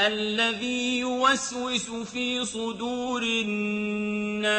الَّذِي يُوَسْوِسُ فِي صُدُورِ النَّاسِ